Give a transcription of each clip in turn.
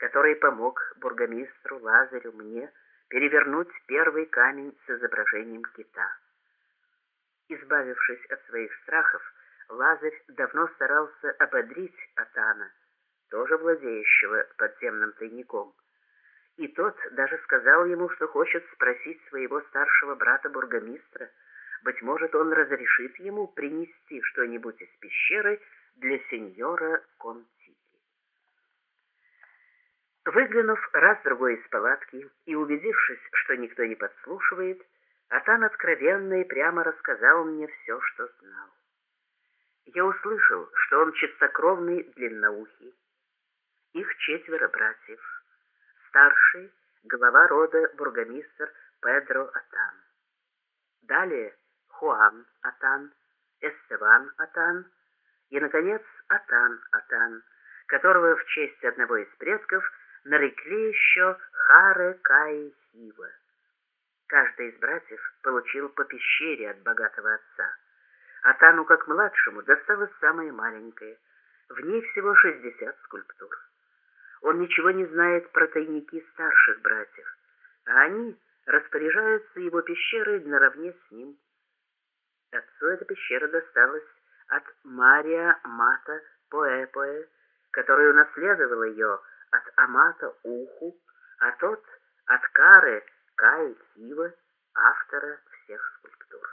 который помог бургомистру Лазарю мне перевернуть первый камень с изображением кита. Избавившись от своих страхов, Лазарь давно старался ободрить Атана, тоже владеющего подземным тайником, и тот даже сказал ему, что хочет спросить своего старшего брата-бургомистра, быть может, он разрешит ему принести что-нибудь из пещеры для сеньора Контики. Выглянув раз-другой из палатки и убедившись, что никто не подслушивает, Атан откровенно и прямо рассказал мне все, что знал. Я услышал, что он чистокровный длинноухий. Их четверо братьев. Старший — глава рода бургомистр Педро Атан. Далее Хуан Атан, Эстеван Атан и, наконец, Атан Атан, которого в честь одного из предков нарекли еще Харе Каи Хива. Каждый из братьев получил по пещере от богатого отца. Атану, как младшему, досталось самое маленькое. В ней всего 60 скульптур. Он ничего не знает про тайники старших братьев, а они распоряжаются его пещерой наравне с ним. Отцу эта пещера досталась от Мария Мата Поэпоэ, который унаследовал ее от Амата Уху, а тот от Кары Каи Хива, автора всех скульптур.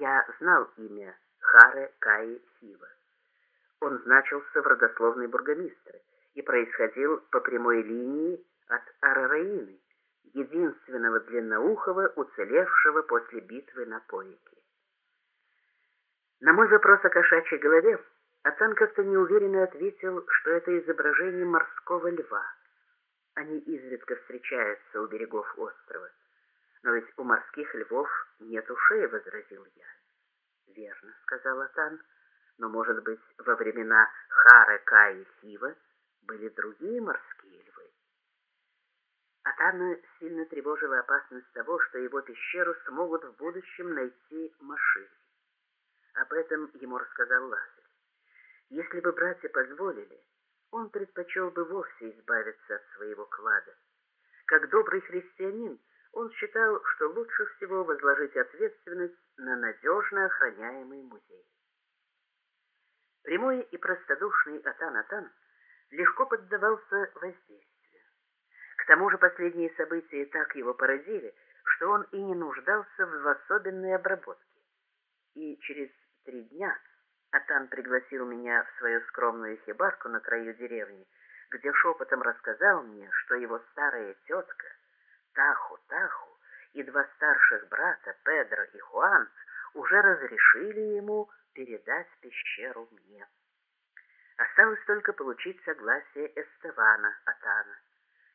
Я знал имя Харе Каи Хива. Он значился в родословной бургомистра и происходил по прямой линии от Арараины, единственного длинноухого, уцелевшего после битвы на Поике. На мой вопрос о кошачьей голове Атан как-то неуверенно ответил, что это изображение морского льва. Они изредка встречаются у берегов острова. Но ведь у морских львов нет ушей, возразил я. Верно, сказал Атан, но, может быть, во времена Хара Каи Хива были другие морские львы. Атана сильно тревожила опасность того, что его пещеру смогут в будущем найти машины. Об этом ему рассказал Лазарь. Если бы братья позволили, он предпочел бы вовсе избавиться от своего клада. Как добрый христианин, он считал, что лучше всего возложить ответственность на надежно охраняемый музей. Прямой и простодушный Атан-Атан легко поддавался воздействию. К тому же последние события так его поразили, что он и не нуждался в особенной обработке. И через три дня Атан пригласил меня в свою скромную хибарку на краю деревни, где шепотом рассказал мне, что его старая тетка Таху-Таху и два старших брата Педро и Хуан уже разрешили ему передать пещеру мне. Осталось только получить согласие Эстевана Атана.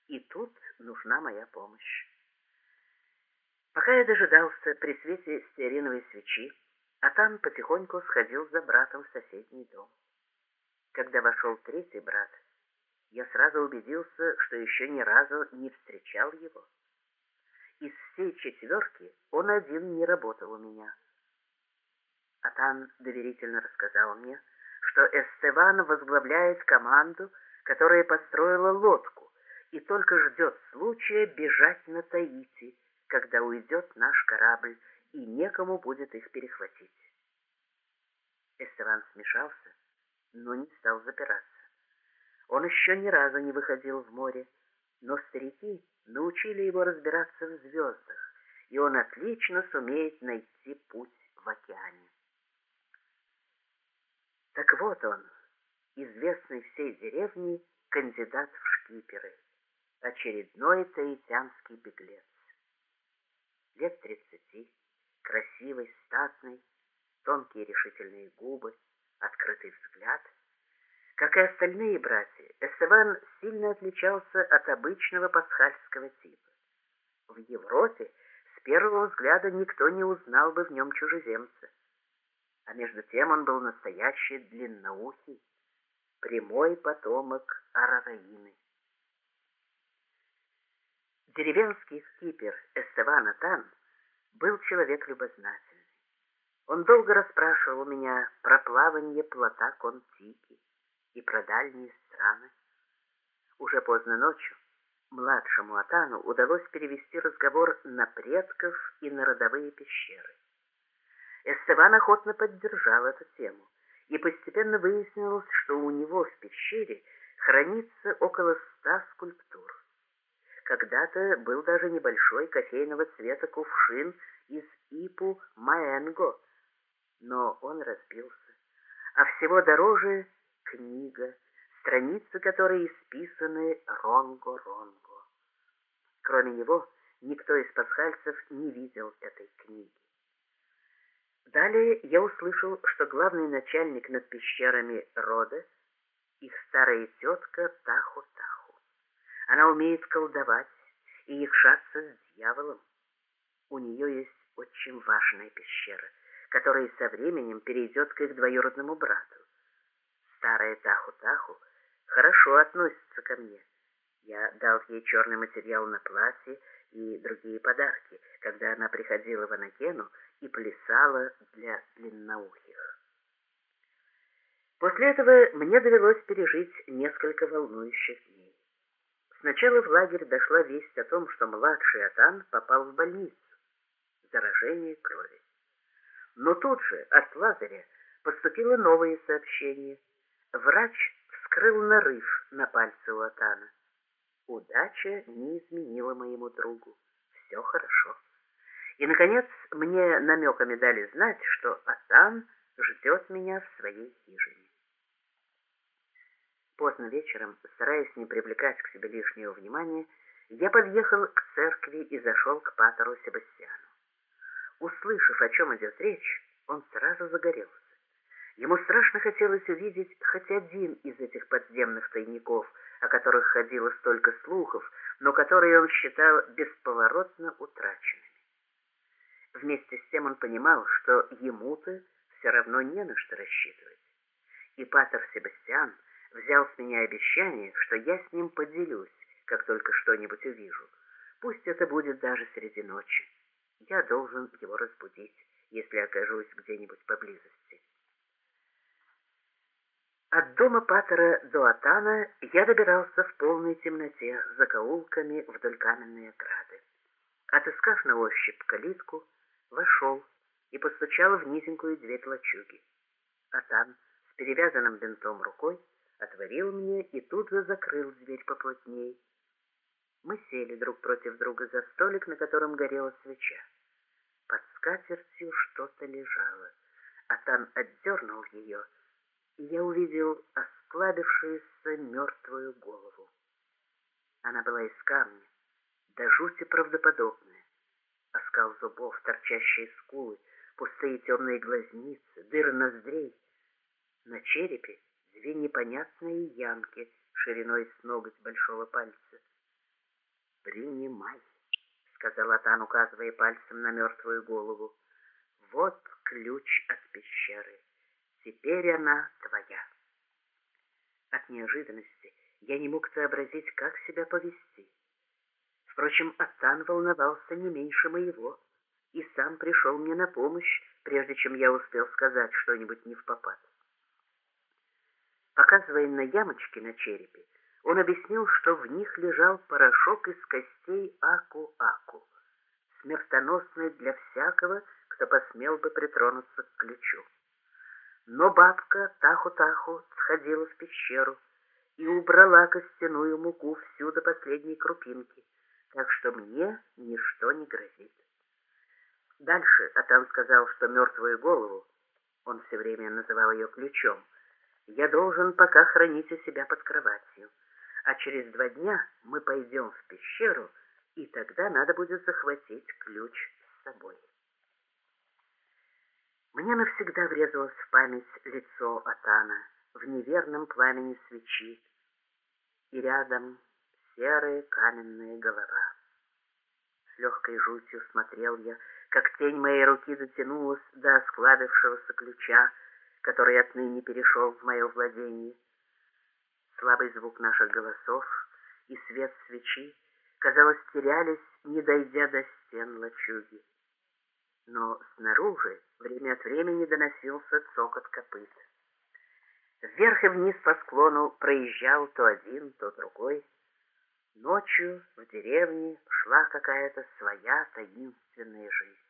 И тут нужна моя помощь. Пока я дожидался при свете стеариновой свечи, Атан потихоньку сходил за братом в соседний дом. Когда вошел третий брат, я сразу убедился, что еще ни разу не встречал его. Из всей четверки он один не работал у меня. Атан доверительно рассказал мне, что Эстеван возглавляет команду, которая построила лодку, и только ждет случая бежать на Таити, когда уйдет наш корабль, и некому будет их перехватить. Эстеван смешался, но не стал запираться. Он еще ни разу не выходил в море, но старики научили его разбираться в звездах, и он отлично сумеет найти путь в океане. Так вот он, известный всей деревне кандидат в шкиперы очередной таитянский беглец. Лет тридцати, красивый, статный, тонкие решительные губы, открытый взгляд. Как и остальные братья, Эстебан сильно отличался от обычного пасхальского типа. В Европе с первого взгляда никто не узнал бы в нем чужеземца. А между тем он был настоящий длинноухий, прямой потомок Арараины. Деревенский скипер Эстеван Атан был человек любознательный. Он долго расспрашивал меня про плавание плота Контики и про дальние страны. поздно ночью младшему Атану удалось перевести разговор на предков и на родовые пещеры. Эстеван охотно поддержал эту тему, и постепенно выяснилось, что у него в пещере хранится около ста скульптур. Когда-то был даже небольшой кофейного цвета кувшин из ипу маэнго, но он разбился. А всего дороже книга, страницы которой исписаны ронго-ронго. Кроме него, никто из пасхальцев не видел этой книги. Далее я услышал, что главный начальник над пещерами рода их старая тетка Таху-Таху. Она умеет колдовать и якшаться с дьяволом. У нее есть очень важная пещера, которая со временем перейдет к их двоюродному брату. Старая Таху-Таху хорошо относится ко мне. Я дал ей черный материал на платье и другие подарки, когда она приходила в Анакену и плясала для длинноухих. После этого мне довелось пережить несколько волнующих дней. Сначала в лагерь дошла весть о том, что младший Атан попал в больницу. Заражение крови. Но тут же от Лазаря поступило новое сообщение. Врач вскрыл нарыв на пальце у Атана. Удача не изменила моему другу. Все хорошо. И, наконец, мне намеками дали знать, что Атан ждет меня в своей хижине. Поздно вечером, стараясь не привлекать к себе лишнего внимания, я подъехал к церкви и зашел к патору Себастьяну. Услышав, о чем идет речь, он сразу загорелся. Ему страшно хотелось увидеть хоть один из этих подземных тайников, о которых ходило столько слухов, но которые он считал бесповоротно утраченными. Вместе с тем он понимал, что ему-то все равно не на что рассчитывать. И патер Себастьян взял с меня обещание, что я с ним поделюсь, как только что-нибудь увижу. Пусть это будет даже среди ночи. Я должен его разбудить, если окажусь где-нибудь поблизости. От дома Паттера до Атана я добирался в полной темноте, закоулками вдоль каменной ограды. Отыскав на ощупь калитку, вошел и постучал в низенькую дверь лачуги. Атан с перевязанным бинтом рукой отворил мне и тут же закрыл дверь поплотней. Мы сели друг против друга за столик, на котором горела свеча. Под скатертью что-то лежало, а там отдернул ее, и я увидел осклабившуюся мертвую голову. Она была из камня, до жути правдоподобная. Оскал зубов, торчащие скулы, пустые темные глазницы, дыры ноздрей. На черепе две непонятные ямки шириной с ноготь большого пальца. «Принимай», — сказал Атан, указывая пальцем на мертвую голову. «Вот ключ от пещеры. Теперь она твоя». От неожиданности я не мог сообразить, как себя повести. Впрочем, Атан волновался не меньше моего и сам пришел мне на помощь, прежде чем я успел сказать что-нибудь не в попад. Показывая на ямочки на черепе, он объяснил, что в них лежал порошок из костей аку-аку, смертоносный для всякого, кто посмел бы притронуться к ключу. Но бабка Таху-Таху сходила в пещеру и убрала костяную муку всю до последней крупинки, так что мне ничто не грозит. Дальше Атан сказал, что мертвую голову, он все время называл ее ключом, я должен пока хранить у себя под кроватью, а через два дня мы пойдем в пещеру, и тогда надо будет захватить ключ с собой. Мне навсегда врезалось в память лицо Атана в неверном пламени свечи, и рядом серая каменная голова. С легкой жутью смотрел я, как тень моей руки дотянулась до складывшегося ключа, который отныне перешел в мое владение. Слабый звук наших голосов и свет свечи, казалось, терялись, не дойдя до стен лачуги. Но снаружи время от времени доносился цокот копыт. Вверх и вниз по склону проезжал то один, то другой, Ночью в деревне шла какая-то своя таинственная жизнь.